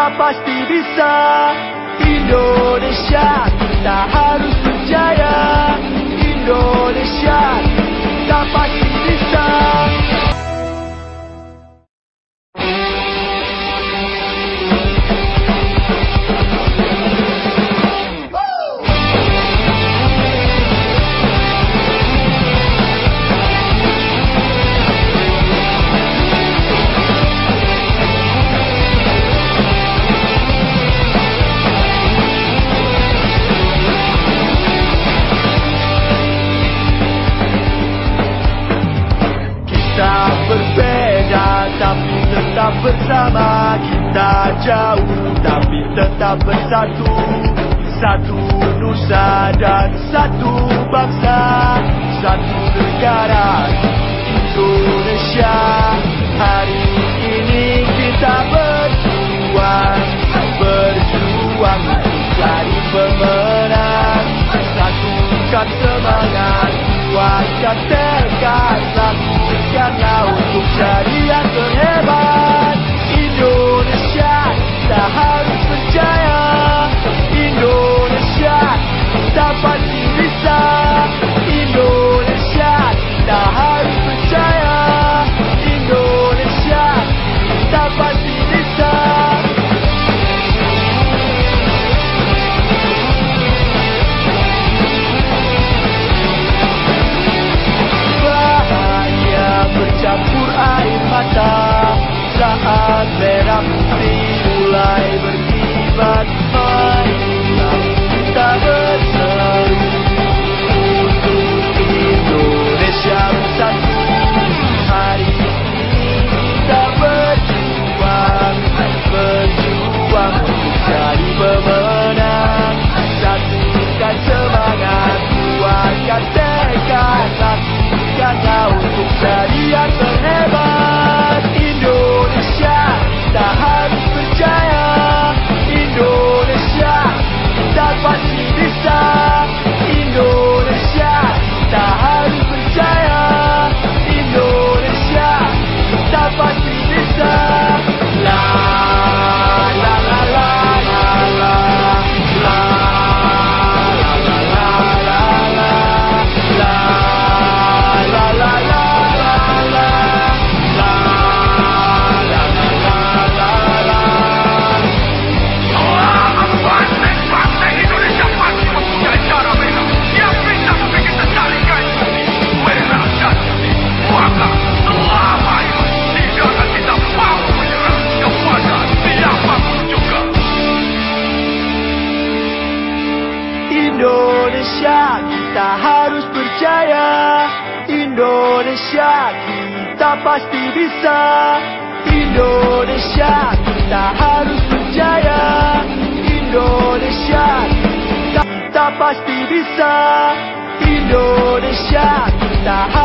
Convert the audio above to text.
kita pasti bisa. Indonesia kita harus berjaya Kita berbeda tapi tetap bersama. Kita jauh tapi tetap bersatu. Satu nusa dan satu bangsa. Satu negara Indonesia. Hari ini kita berjuang Berjuang. Untuk jadi pemenang. Satukan semangat Kuatkan tekad Lakukanlah untuk jadi Indonesia kita harus percaya Indonesia kita pasti bisa. Indonesia kita harus percaya Indonesia kita, kita pasti bisa. Indonesia kita harus